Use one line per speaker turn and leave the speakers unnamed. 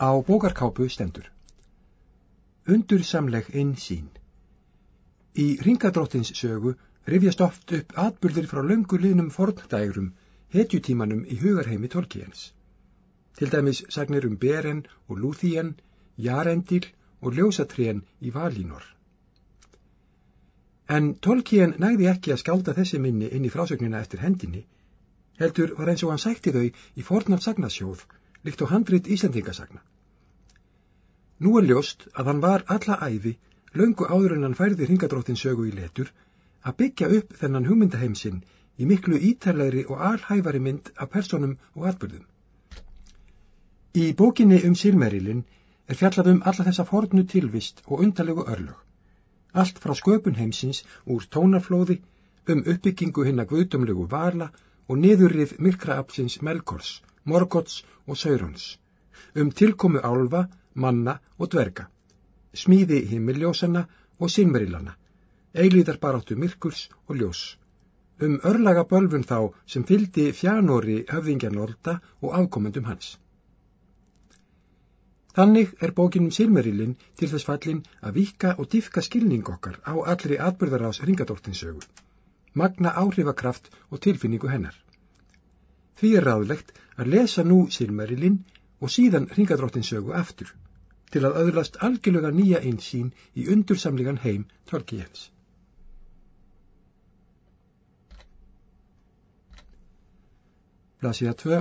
Á bókarkápu stendur. Undursamleg einn sín. Í ringadróttins sögu rifjast oft upp atbyrðir frá löngu liðnum forndægurum, hetjutímanum í hugarheimi Tolkiens. Til dæmis sagnir um Beren og Lúthien, Jarendil og Ljósatrén í Valínor. En Tolkien nægði ekki að skálda þessi minni inn í frásögnina eftir hendinni, heldur var eins og hann sætti þau í fornaf sagnasjóð líkt og handrit Íslandingasagna. Nú er ljóst að hann var alla æfi, löngu áður en hann færði ringadróttin sögu í letur, að byggja upp þennan hugmyndaheimsinn í miklu ítærlegri og alhæfari mynd af personum og atbyrðum. Í bókinni um Silmerilinn er fjallað um alla þessa fornu tilvist og undarlegu örlög. Allt frá sköpun heimsins úr tónaflóði, um uppbyggingu hinna guðdömlegu vala og niðurrið myrkraapsins Melkors Morgots og Saurons, um tilkomu álfa, manna og dverga, smíði himmilljósanna og sinmerilana, eilíðar baráttu myrkurs og ljós, um örlaga bölfun þá sem fyldi fjánóri höfðingjarnolda og afkomendum hans. Þannig er bókinum Silmerilinn til þess fallin að vika og diffka skilning okkar á allri atbyrðarás ringadórtinsögu, magna áhrifakraft og tilfinningu hennar. Því er ráðlegt að lesa nú Silmarilinn og síðan ringadróttinsögu aftur til að öðlast algjörlega nýja einsýn í undursamlegan heim Tolkiens. Blasiða 2